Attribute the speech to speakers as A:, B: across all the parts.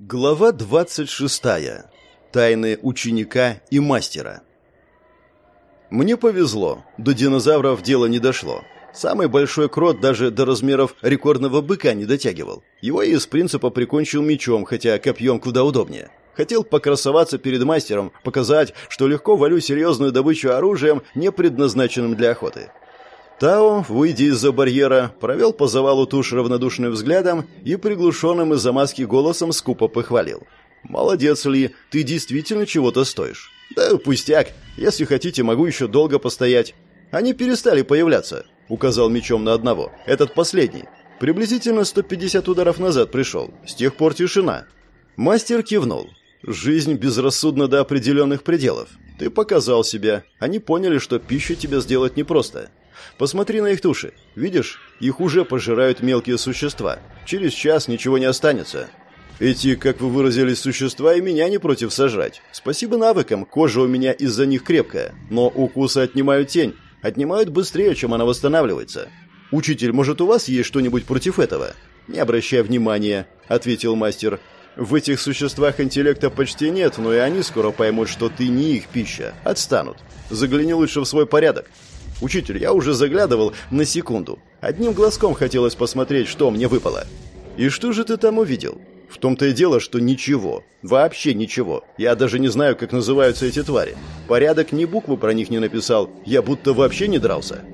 A: Глава 26. Тайны ученика и мастера. Мне повезло. До динозавров дело не дошло. Самый большой крот даже до размеров рекордного быка не дотягивал. Его я из принципа прикончил мечом, хотя копьем куда удобнее. Хотел покрасоваться перед мастером, показать, что легко валю серьезную добычу оружием, не предназначенным для охоты. Тао, выйдя из-за барьера, провел по завалу туш равнодушным взглядом и приглушенным из-за маски голосом скупо похвалил. «Молодец, Ли, ты действительно чего-то стоишь». «Да пустяк. Если хотите, могу еще долго постоять». «Они перестали появляться», — указал мечом на одного. «Этот последний. Приблизительно 150 ударов назад пришел. С тех пор тишина». Мастер кивнул. «Жизнь безрассудна до определенных пределов. Ты показал себя. Они поняли, что пищу тебе сделать непросто. Посмотри на их туши. Видишь, их уже пожирают мелкие существа. Через час ничего не останется. Эти, как вы выразились, существа и меня не против сожрать. Спасибо навыкам, кожа у меня из-за них крепкая. Но укусы отнимают тень. Отнимают быстрее, чем она восстанавливается. Учитель, может, у вас есть что-нибудь против этого? Не обращай внимания, ответил мастер. В этих существах интеллекта почти нет, но и они скоро поймут, что ты не их пища. Отстанут. Загляни лучше в свой порядок. «Учитель, я уже заглядывал на секунду. Одним глазком хотелось посмотреть, что мне выпало». «И что же ты там увидел?» «В том-то и дело, что ничего. Вообще ничего. Я даже не знаю, как называются эти твари. Порядок ни буквы про них не написал. Я будто вообще не дрался».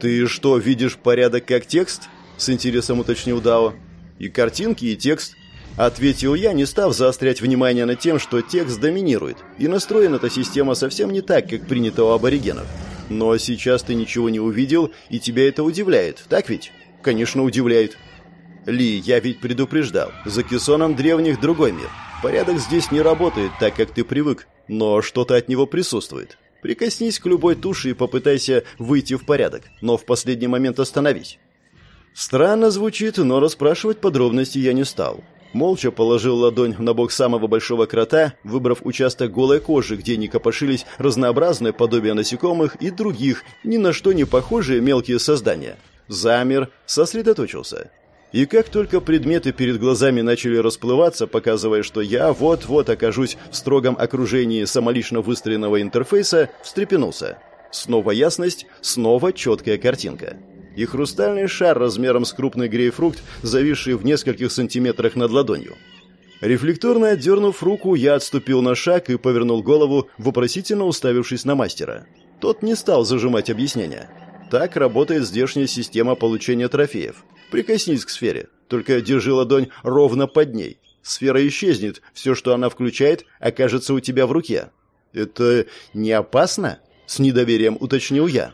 A: «Ты что, видишь порядок как текст?» С интересом уточнил Дао. «И картинки, и текст». Ответил я, не став заострять внимание на тем, что текст доминирует, и настроена эта система совсем не так, как принято у аборигенов. Но сейчас ты ничего не увидел, и тебя это удивляет, так ведь? Конечно, удивляет. Ли, я ведь предупреждал. За кессоном древних другой мир. Порядок здесь не работает так, как ты привык, но что-то от него присутствует. Прикоснись к любой туше и попытайся выйти в порядок, но в последний момент остановись. Странно звучит, но расспрашивать подробности я не стал. Молча положил ладонь на бок самого большого крота, выбрав участок голой кожи, где не копошились разнообразные подобия насекомых и других, ни на что не похожие мелкие создания. Замер, сосредоточился. И как только предметы перед глазами начали расплываться, показывая, что я вот-вот окажусь в строгом окружении самолично выстроенного интерфейса, встрепенулся. Снова ясность, снова четкая картинка и хрустальный шар размером с крупный грейпфрукт, зависший в нескольких сантиметрах над ладонью. Рефлекторно отдернув руку, я отступил на шаг и повернул голову, вопросительно уставившись на мастера. Тот не стал зажимать объяснения. Так работает здешняя система получения трофеев. Прикоснись к сфере, только держи ладонь ровно под ней. Сфера исчезнет, все, что она включает, окажется у тебя в руке. «Это не опасно?» — с недоверием уточнил я.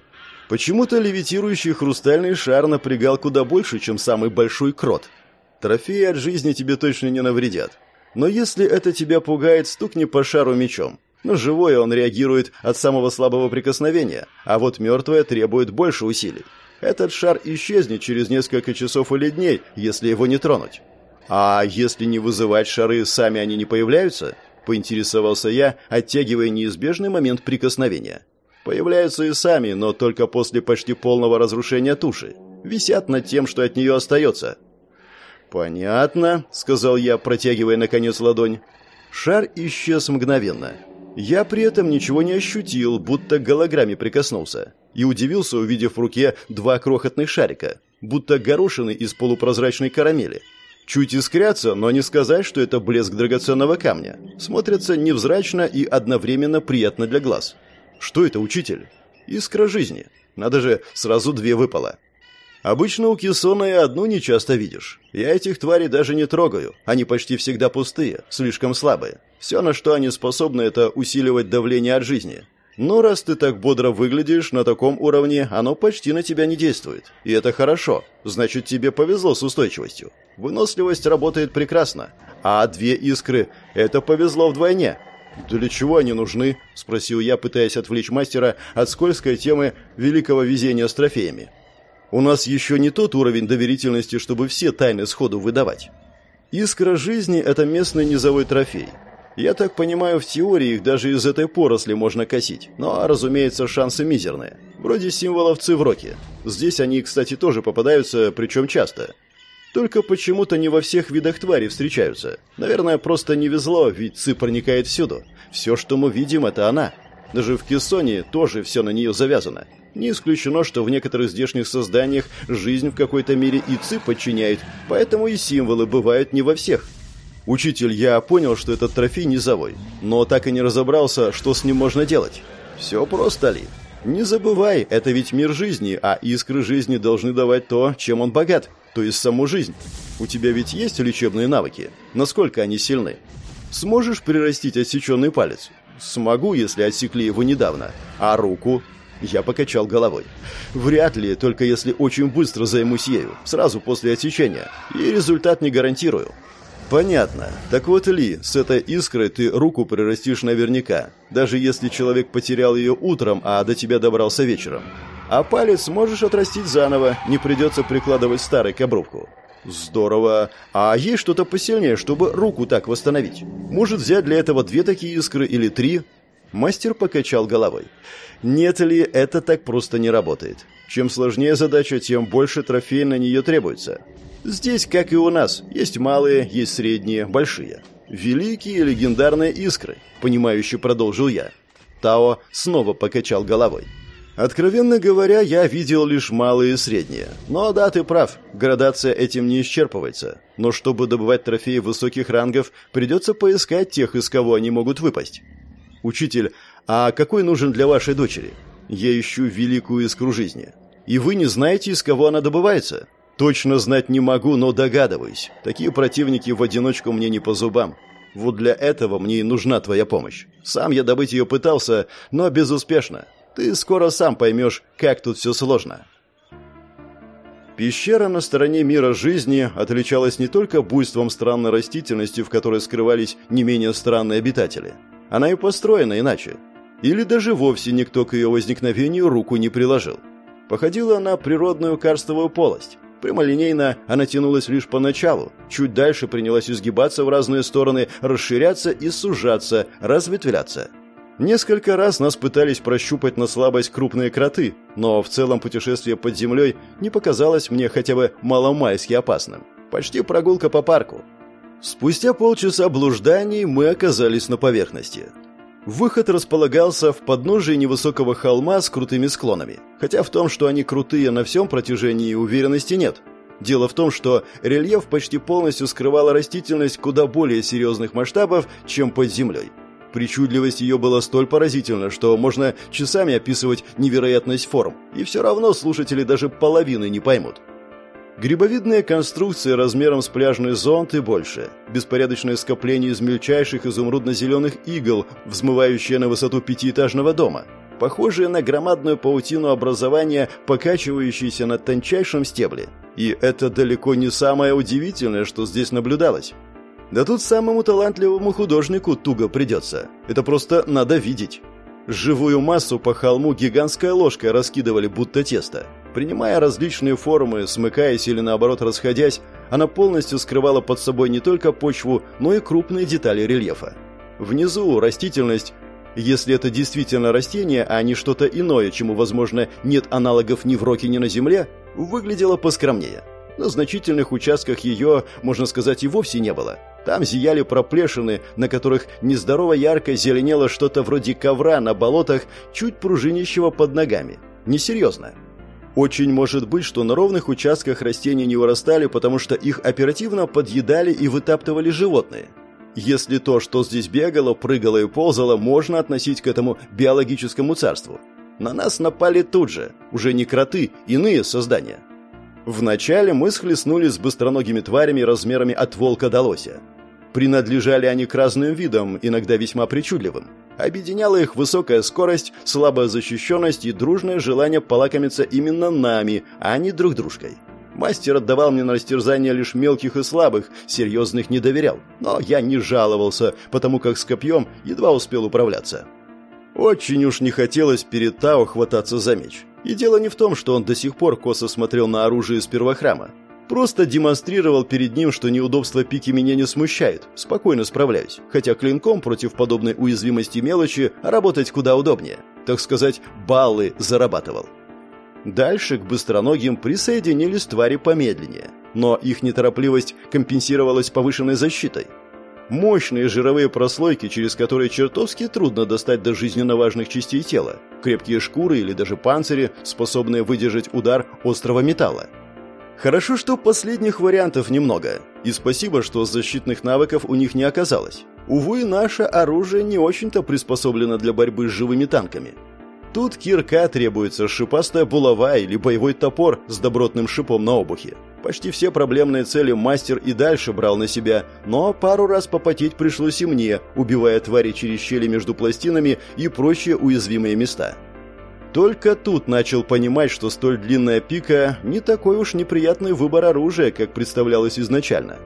A: Почему-то левитирующий хрустальный шар напрягал куда больше, чем самый большой крот. Трофеи от жизни тебе точно не навредят. Но если это тебя пугает, стукни по шару мечом. Но живое он реагирует от самого слабого прикосновения, а вот мертвое требует больше усилий. Этот шар исчезнет через несколько часов или дней, если его не тронуть. А если не вызывать шары, сами они не появляются? Поинтересовался я, оттягивая неизбежный момент прикосновения. Появляются и сами, но только после почти полного разрушения туши. Висят над тем, что от нее остается. «Понятно», — сказал я, протягивая наконец ладонь. Шар исчез мгновенно. Я при этом ничего не ощутил, будто к голограмме прикоснулся. И удивился, увидев в руке два крохотных шарика, будто горошины из полупрозрачной карамели. Чуть искрятся, но не сказать, что это блеск драгоценного камня. Смотрятся невзрачно и одновременно приятно для глаз. Что это, учитель? Искра жизни. Надо же, сразу две выпало. Обычно у Кессона и одну не часто видишь. Я этих тварей даже не трогаю. Они почти всегда пустые, слишком слабые. Все, на что они способны, это усиливать давление от жизни. Но раз ты так бодро выглядишь на таком уровне, оно почти на тебя не действует. И это хорошо. Значит, тебе повезло с устойчивостью. Выносливость работает прекрасно. А две искры – это повезло вдвойне. «Для чего они нужны?» – спросил я, пытаясь отвлечь мастера от скользкой темы великого везения с трофеями. «У нас еще не тот уровень доверительности, чтобы все тайны сходу выдавать. Искра жизни – это местный низовой трофей. Я так понимаю, в теории их даже из этой поросли можно косить, но, разумеется, шансы мизерные. Вроде символов Цивроки. Здесь они, кстати, тоже попадаются, причем часто». Только почему-то не во всех видах твари встречаются. Наверное, просто не везло, ведь ци проникает всюду. Все, что мы видим, это она. Даже в Кессоне тоже все на нее завязано. Не исключено, что в некоторых здешних созданиях жизнь в какой-то мере и ци подчиняет, поэтому и символы бывают не во всех. Учитель, я понял, что этот трофей низовой, но так и не разобрался, что с ним можно делать. Все просто ли? Не забывай, это ведь мир жизни, а искры жизни должны давать то, чем он богат то есть саму жизнь. У тебя ведь есть лечебные навыки? Насколько они сильны? Сможешь прирастить отсеченный палец? Смогу, если отсекли его недавно. А руку? Я покачал головой. Вряд ли, только если очень быстро займусь ею, сразу после отсечения. И результат не гарантирую. Понятно. Так вот, Ли, с этой искрой ты руку прирастишь наверняка, даже если человек потерял ее утром, а до тебя добрался вечером. А палец можешь отрастить заново, не придется прикладывать старый к обрубку. Здорово. А есть что-то посильнее, чтобы руку так восстановить? Может взять для этого две такие искры или три? Мастер покачал головой. Нет ли, это так просто не работает. Чем сложнее задача, тем больше трофей на нее требуется. Здесь, как и у нас, есть малые, есть средние, большие. Великие легендарные искры, понимающе продолжил я. Тао снова покачал головой. Откровенно говоря, я видел лишь малые и средние. Но да, ты прав, градация этим не исчерпывается. Но чтобы добывать трофеи высоких рангов, придется поискать тех, из кого они могут выпасть. Учитель, а какой нужен для вашей дочери? Я ищу великую искру жизни. И вы не знаете, из кого она добывается? Точно знать не могу, но догадываюсь. Такие противники в одиночку мне не по зубам. Вот для этого мне и нужна твоя помощь. Сам я добыть ее пытался, но безуспешно. Ты скоро сам поймешь, как тут все сложно. Пещера на стороне мира жизни отличалась не только буйством странной растительности, в которой скрывались не менее странные обитатели. Она и построена иначе. Или даже вовсе никто к ее возникновению руку не приложил. Походила на природную карстовую полость. Прямолинейно она тянулась лишь поначалу, чуть дальше принялась изгибаться в разные стороны, расширяться и сужаться, разветвляться – Несколько раз нас пытались прощупать на слабость крупные кроты, но в целом путешествие под землей не показалось мне хотя бы маломальски опасным. Почти прогулка по парку. Спустя полчаса блужданий мы оказались на поверхности. Выход располагался в подножии невысокого холма с крутыми склонами. Хотя в том, что они крутые на всем протяжении, уверенности нет. Дело в том, что рельеф почти полностью скрывала растительность куда более серьезных масштабов, чем под землей. Причудливость ее была столь поразительна, что можно часами описывать невероятность форм, и все равно слушатели даже половины не поймут. Грибовидные конструкции размером с пляжный зонт и больше. Беспорядочное скопление из мельчайших изумрудно-зеленых игл, взмывающие на высоту пятиэтажного дома. Похожие на громадную паутину образования, покачивающиеся на тончайшем стебле. И это далеко не самое удивительное, что здесь наблюдалось. Да тут самому талантливому художнику туго придется. Это просто надо видеть. Живую массу по холму гигантской ложкой раскидывали будто тесто. Принимая различные формы, смыкаясь или наоборот расходясь, она полностью скрывала под собой не только почву, но и крупные детали рельефа. Внизу растительность, если это действительно растение, а не что-то иное, чему, возможно, нет аналогов ни в роке, ни на земле, выглядела поскромнее. На значительных участках ее, можно сказать, и вовсе не было. Там зияли проплешины, на которых нездорово ярко зеленело что-то вроде ковра на болотах, чуть пружинищего под ногами. Несерьезно. Очень может быть, что на ровных участках растения не вырастали, потому что их оперативно подъедали и вытаптывали животные. Если то, что здесь бегало, прыгало и ползало, можно относить к этому биологическому царству. На нас напали тут же, уже не кроты, иные создания. Вначале мы схлестнулись с быстроногими тварями размерами от волка до лося. Принадлежали они к разным видам, иногда весьма причудливым. Объединяла их высокая скорость, слабая защищенность и дружное желание полакомиться именно нами, а не друг дружкой. Мастер отдавал мне на растерзание лишь мелких и слабых, серьезных не доверял. Но я не жаловался, потому как с копьем едва успел управляться. Очень уж не хотелось перед Тао хвататься за меч. И дело не в том, что он до сих пор косо смотрел на оружие из первохрама. Просто демонстрировал перед ним, что неудобства пики меня не смущает, спокойно справляюсь, хотя клинком против подобной уязвимости мелочи работать куда удобнее. Так сказать, баллы зарабатывал. Дальше к быстроногим присоединились твари помедленнее. но их неторопливость компенсировалась повышенной защитой. Мощные жировые прослойки, через которые чертовски трудно достать до жизненно важных частей тела, крепкие шкуры или даже панцири, способные выдержать удар острого металла. Хорошо, что последних вариантов немного, и спасибо, что защитных навыков у них не оказалось. Увы, наше оружие не очень-то приспособлено для борьбы с живыми танками. Тут кирка требуется шипастая булава или боевой топор с добротным шипом на обухе. Почти все проблемные цели мастер и дальше брал на себя, но пару раз попотеть пришлось и мне, убивая твари через щели между пластинами и прочие уязвимые места. Только тут начал понимать, что столь длинная пика не такой уж неприятный выбор оружия, как представлялось изначально.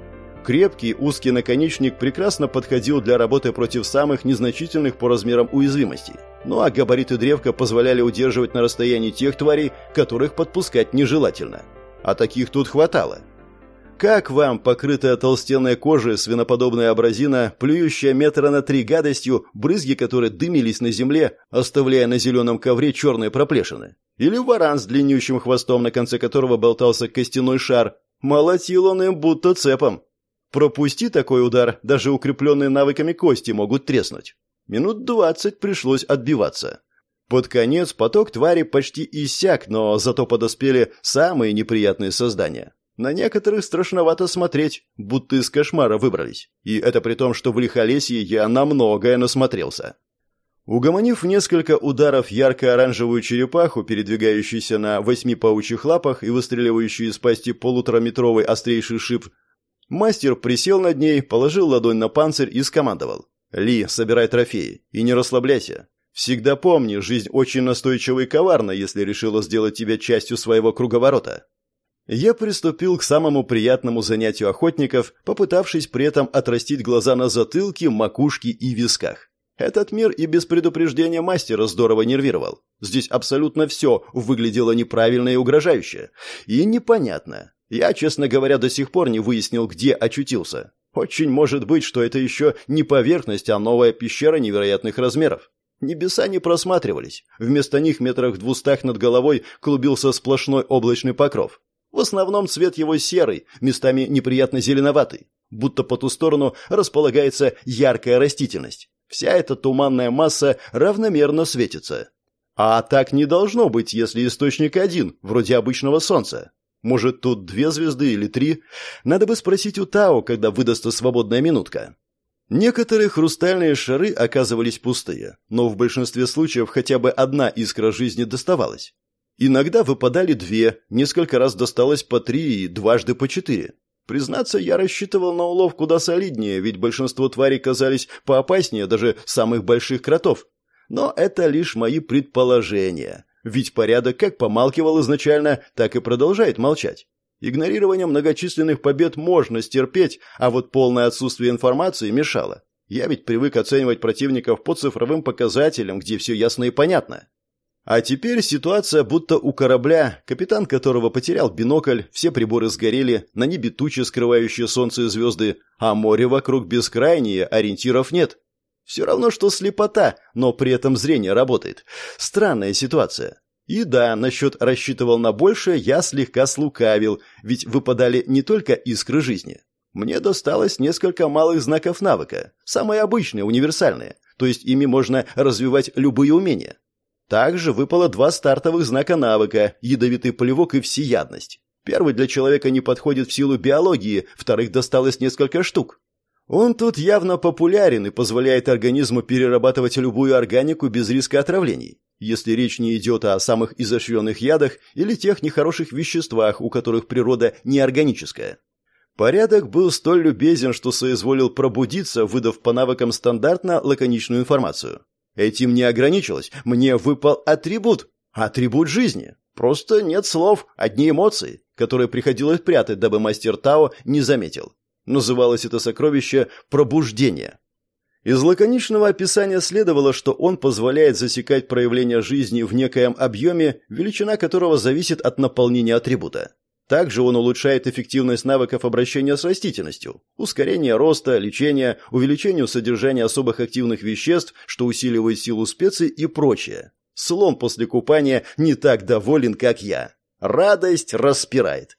A: Крепкий узкий наконечник прекрасно подходил для работы против самых незначительных по размерам уязвимостей. Ну а габариты древка позволяли удерживать на расстоянии тех тварей, которых подпускать нежелательно. А таких тут хватало. Как вам покрытая толстенной кожей свиноподобная абразина, плюющая метра на три гадостью, брызги которой дымились на земле, оставляя на зеленом ковре черные проплешины? Или варан с длиннющим хвостом, на конце которого болтался костяной шар? Молотил он им будто цепом. Пропусти такой удар, даже укрепленные навыками кости могут треснуть. Минут двадцать пришлось отбиваться. Под конец поток твари почти иссяк, но зато подоспели самые неприятные создания. На некоторых страшновато смотреть, будто из кошмара выбрались. И это при том, что в лихолесье я на многое насмотрелся. Угомонив несколько ударов ярко-оранжевую черепаху, передвигающуюся на восьми паучьих лапах и выстреливающую из пасти полутораметровый острейший шип, мастер присел над ней, положил ладонь на панцирь и скомандовал. «Ли, собирай трофеи. И не расслабляйся. Всегда помни, жизнь очень настойчива и коварна, если решила сделать тебя частью своего круговорота. Я приступил к самому приятному занятию охотников, попытавшись при этом отрастить глаза на затылке, макушке и висках. Этот мир и без предупреждения мастера здорово нервировал. Здесь абсолютно все выглядело неправильно и угрожающе. И непонятно. Я, честно говоря, до сих пор не выяснил, где очутился. Очень может быть, что это еще не поверхность, а новая пещера невероятных размеров. Небеса не просматривались. Вместо них метрах в двустах над головой клубился сплошной облачный покров. В основном цвет его серый, местами неприятно зеленоватый, будто по ту сторону располагается яркая растительность. Вся эта туманная масса равномерно светится. А так не должно быть, если источник один, вроде обычного солнца. Может, тут две звезды или три? Надо бы спросить у Тао, когда выдастся свободная минутка. Некоторые хрустальные шары оказывались пустые, но в большинстве случаев хотя бы одна искра жизни доставалась. Иногда выпадали две, несколько раз досталось по три и дважды по четыре. Признаться, я рассчитывал на улов куда солиднее, ведь большинство тварей казались поопаснее даже самых больших кротов. Но это лишь мои предположения, ведь порядок как помалкивал изначально, так и продолжает молчать. Игнорирование многочисленных побед можно стерпеть, а вот полное отсутствие информации мешало. Я ведь привык оценивать противников по цифровым показателям, где все ясно и понятно. А теперь ситуация будто у корабля, капитан которого потерял бинокль, все приборы сгорели, на небе тучи, скрывающие солнце и звезды, а море вокруг бескрайнее, ориентиров нет. Все равно, что слепота, но при этом зрение работает. Странная ситуация. И да, насчет рассчитывал на большее я слегка слукавил, ведь выпадали не только искры жизни. Мне досталось несколько малых знаков навыка, самые обычные, универсальные, то есть ими можно развивать любые умения. Также выпало два стартовых знака навыка – ядовитый плевок и всеядность. Первый для человека не подходит в силу биологии, вторых досталось несколько штук. Он тут явно популярен и позволяет организму перерабатывать любую органику без риска отравлений если речь не идет о самых изощренных ядах или тех нехороших веществах, у которых природа неорганическая. Порядок был столь любезен, что соизволил пробудиться, выдав по навыкам стандартно лаконичную информацию. Этим не ограничилось, мне выпал атрибут, атрибут жизни. Просто нет слов, одни эмоции, которые приходилось прятать, дабы мастер Тао не заметил. Называлось это сокровище «пробуждение». Из лаконичного описания следовало, что он позволяет засекать проявление жизни в некоем объеме, величина которого зависит от наполнения атрибута. Также он улучшает эффективность навыков обращения с растительностью, ускорение роста, лечения, увеличение содержания особых активных веществ, что усиливает силу специй и прочее. Слон после купания не так доволен, как я. Радость распирает.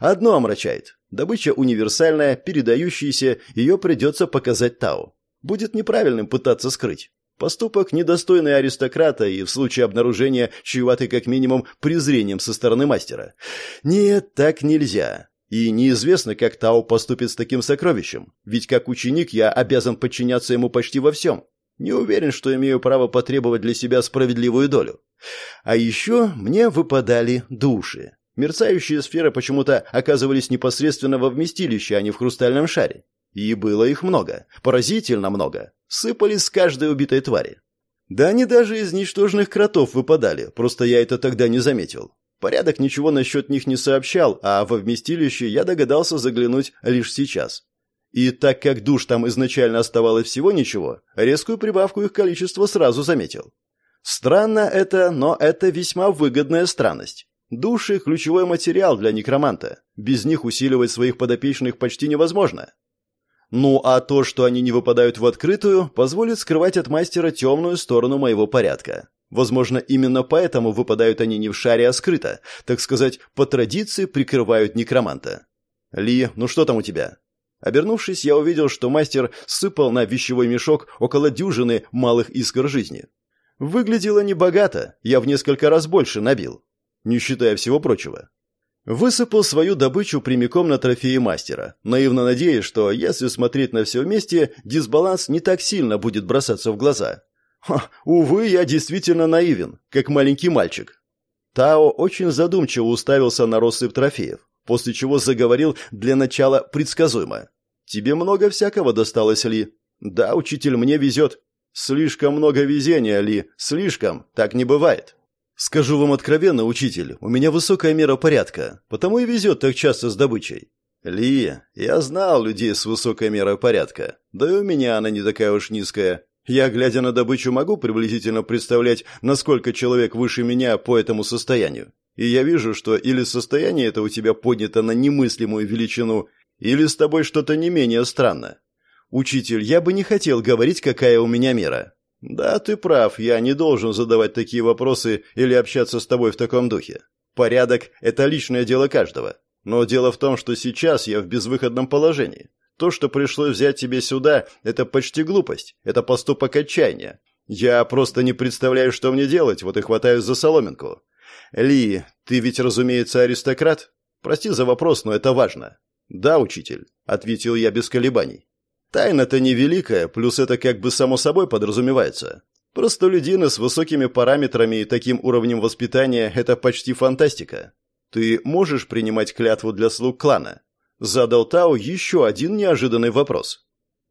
A: Одно омрачает. Добыча универсальная, передающаяся, ее придется показать Тау. Будет неправильным пытаться скрыть. Поступок недостойный аристократа и в случае обнаружения чреватый как минимум презрением со стороны мастера. Нет, так нельзя. И неизвестно, как Тао поступит с таким сокровищем, ведь как ученик я обязан подчиняться ему почти во всем. Не уверен, что имею право потребовать для себя справедливую долю. А еще мне выпадали души. Мерцающие сферы почему-то оказывались непосредственно во вместилище, а не в хрустальном шаре. И было их много, поразительно много. Сыпались с каждой убитой твари. Да они даже из ничтожных кротов выпадали, просто я это тогда не заметил. Порядок ничего насчет них не сообщал, а во вместилище я догадался заглянуть лишь сейчас. И так как душ там изначально оставалось всего ничего, резкую прибавку их количества сразу заметил. Странно это, но это весьма выгодная странность. Души – ключевой материал для некроманта. Без них усиливать своих подопечных почти невозможно. Ну а то, что они не выпадают в открытую, позволит скрывать от мастера темную сторону моего порядка. Возможно, именно поэтому выпадают они не в шаре, а скрыто. Так сказать, по традиции прикрывают некроманта. «Ли, ну что там у тебя?» Обернувшись, я увидел, что мастер сыпал на вещевой мешок около дюжины малых искр жизни. Выглядело небогато, я в несколько раз больше набил, не считая всего прочего. Высыпал свою добычу прямиком на трофеи мастера, наивно надеясь, что, если смотреть на все вместе, дисбаланс не так сильно будет бросаться в глаза. Ха, увы, я действительно наивен, как маленький мальчик. Тао очень задумчиво уставился на россыпь трофеев, после чего заговорил для начала предсказуемо. «Тебе много всякого досталось, Ли?» «Да, учитель, мне везет». «Слишком много везения, Ли, слишком, так не бывает». «Скажу вам откровенно, учитель, у меня высокая мера порядка, потому и везет так часто с добычей». «Ли, я знал людей с высокой мерой порядка, да и у меня она не такая уж низкая. Я, глядя на добычу, могу приблизительно представлять, насколько человек выше меня по этому состоянию. И я вижу, что или состояние это у тебя поднято на немыслимую величину, или с тобой что-то не менее странно. Учитель, я бы не хотел говорить, какая у меня мера. Да, ты прав, я не должен задавать такие вопросы или общаться с тобой в таком духе. Порядок – это личное дело каждого. Но дело в том, что сейчас я в безвыходном положении. То, что пришлось взять тебе сюда, это почти глупость. Это поступок отчаяния. Я просто не представляю, что мне делать, вот и хватаюсь за соломинку. Ли, ты ведь, разумеется, аристократ? Прости за вопрос, но это важно. Да, учитель, ответил я без колебаний. Тайна-то невеликая, плюс это как бы само собой подразумевается. Просто людины с высокими параметрами и таким уровнем воспитания – это почти фантастика. Ты можешь принимать клятву для слуг клана? Задал Тао еще один неожиданный вопрос.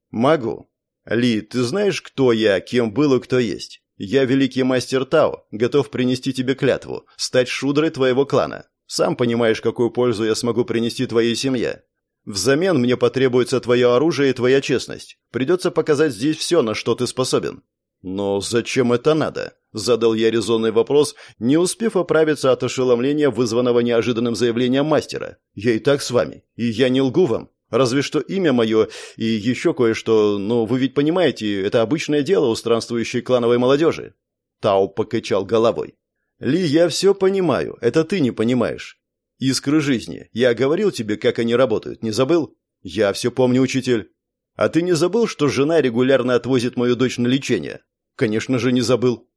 A: «Могу. Ли, ты знаешь, кто я, кем был и кто есть? Я великий мастер Тао, готов принести тебе клятву, стать шудрой твоего клана. Сам понимаешь, какую пользу я смогу принести твоей семье. Взамен мне потребуется твое оружие и твоя честность. Придется показать здесь все, на что ты способен. «Но зачем это надо?» – задал я резонный вопрос, не успев оправиться от ошеломления, вызванного неожиданным заявлением мастера. «Я и так с вами, и я не лгу вам. Разве что имя мое и еще кое-что, но вы ведь понимаете, это обычное дело у странствующей клановой молодежи». Тао покачал головой. «Ли, я все понимаю, это ты не понимаешь. Искры жизни. Я говорил тебе, как они работают, не забыл?» «Я все помню, учитель». «А ты не забыл, что жена регулярно отвозит мою дочь на лечение?» Конечно же, не забыл.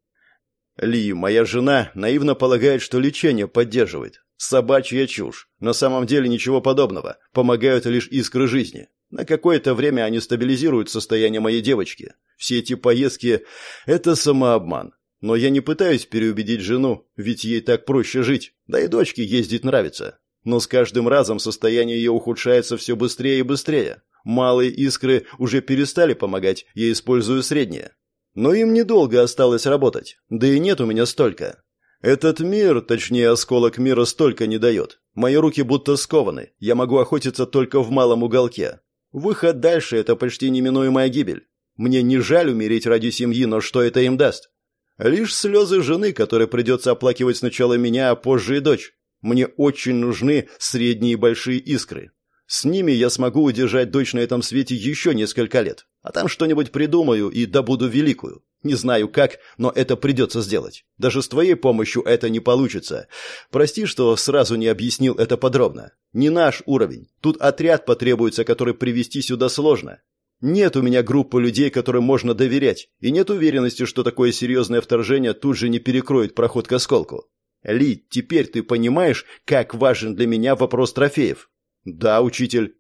A: Ли, моя жена, наивно полагает, что лечение поддерживает. Собачья чушь. На самом деле ничего подобного. Помогают лишь искры жизни. На какое-то время они стабилизируют состояние моей девочки. Все эти поездки – это самообман. Но я не пытаюсь переубедить жену, ведь ей так проще жить. Да и дочке ездить нравится. Но с каждым разом состояние ее ухудшается все быстрее и быстрее. Малые искры уже перестали помогать, я использую средние. Но им недолго осталось работать, да и нет у меня столько. Этот мир, точнее осколок мира, столько не дает. Мои руки будто скованы, я могу охотиться только в малом уголке. Выход дальше – это почти неминуемая гибель. Мне не жаль умереть ради семьи, но что это им даст? Лишь слезы жены, которые придется оплакивать сначала меня, а позже и дочь. Мне очень нужны средние и большие искры. С ними я смогу удержать дочь на этом свете еще несколько лет. А там что-нибудь придумаю и добуду великую. Не знаю как, но это придется сделать. Даже с твоей помощью это не получится. Прости, что сразу не объяснил это подробно. Не наш уровень. Тут отряд потребуется, который привести сюда сложно. Нет у меня группы людей, которым можно доверять, и нет уверенности, что такое серьезное вторжение тут же не перекроет проход к осколку. Ли, теперь ты понимаешь, как важен для меня вопрос трофеев? Да, учитель.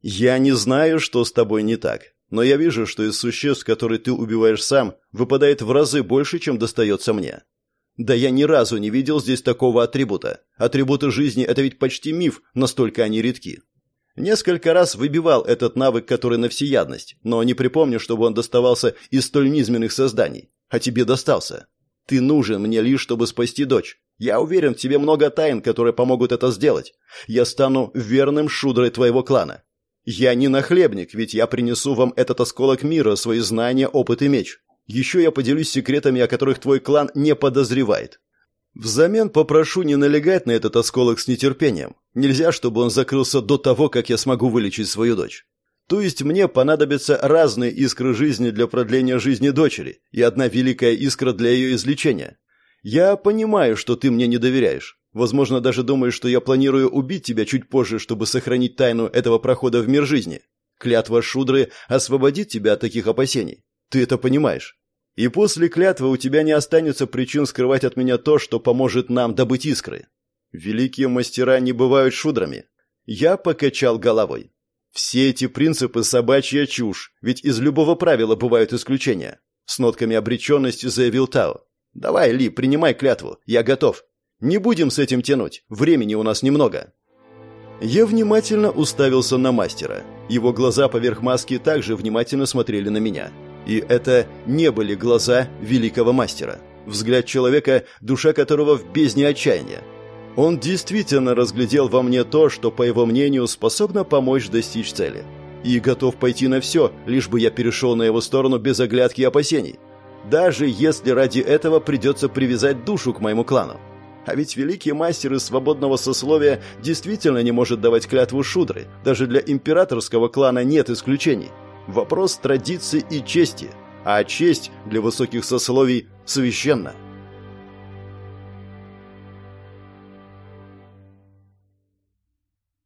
A: Я не знаю, что с тобой не так, но я вижу, что из существ, которые ты убиваешь сам, выпадает в разы больше, чем достается мне. Да я ни разу не видел здесь такого атрибута. Атрибуты жизни – это ведь почти миф, настолько они редки. Несколько раз выбивал этот навык, который на всеядность, но не припомню, чтобы он доставался из столь низменных созданий. А тебе достался. Ты нужен мне лишь, чтобы спасти дочь. Я уверен, в тебе много тайн, которые помогут это сделать. Я стану верным шудрой твоего клана. Я не нахлебник, ведь я принесу вам этот осколок мира, свои знания, опыт и меч. Еще я поделюсь секретами, о которых твой клан не подозревает. Взамен попрошу не налегать на этот осколок с нетерпением. Нельзя, чтобы он закрылся до того, как я смогу вылечить свою дочь. То есть мне понадобятся разные искры жизни для продления жизни дочери и одна великая искра для ее излечения. Я понимаю, что ты мне не доверяешь. Возможно, даже думаешь, что я планирую убить тебя чуть позже, чтобы сохранить тайну этого прохода в мир жизни. Клятва Шудры освободит тебя от таких опасений. Ты это понимаешь. И после клятвы у тебя не останется причин скрывать от меня то, что поможет нам добыть искры. Великие мастера не бывают шудрами. Я покачал головой. Все эти принципы собачья чушь, ведь из любого правила бывают исключения. С нотками обреченности заявил Тао. Давай, Ли, принимай клятву, я готов. Не будем с этим тянуть, времени у нас немного. Я внимательно уставился на мастера. Его глаза поверх маски также внимательно смотрели на меня. И это не были глаза великого мастера. Взгляд человека, душа которого в бездне отчаяния. Он действительно разглядел во мне то, что, по его мнению, способно помочь достичь цели. И готов пойти на все, лишь бы я перешел на его сторону без оглядки и опасений. Даже если ради этого придется привязать душу к моему клану. А ведь великий мастер из свободного сословия действительно не может давать клятву шудры. Даже для императорского клана нет исключений. Вопрос традиции и чести. А честь для высоких сословий священна.